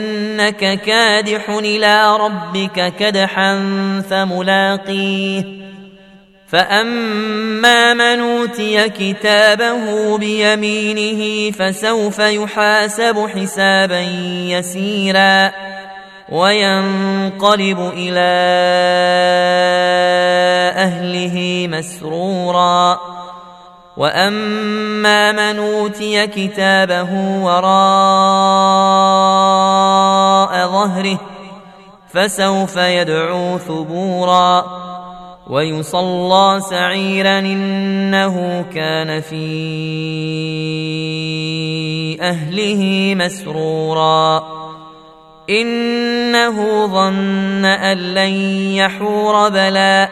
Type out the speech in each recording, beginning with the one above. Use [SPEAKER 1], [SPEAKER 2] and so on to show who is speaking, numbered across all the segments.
[SPEAKER 1] إنك كادح إلى ربك كدحا فملاقيه. فأما من أوتي كتابه بيمينه فسوف يحاسب حسابا يسيرا وينقلب إلى أهله مسرورا. وأما من أوتي كتابه وراء ظهره فسوف يدعو ثبورا ويصلى سعيرا إنه كان في أهله مسرورا إنه ظن أن لن يحور بلى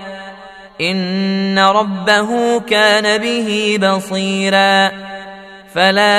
[SPEAKER 1] إن ربه كان به بصيرا فلا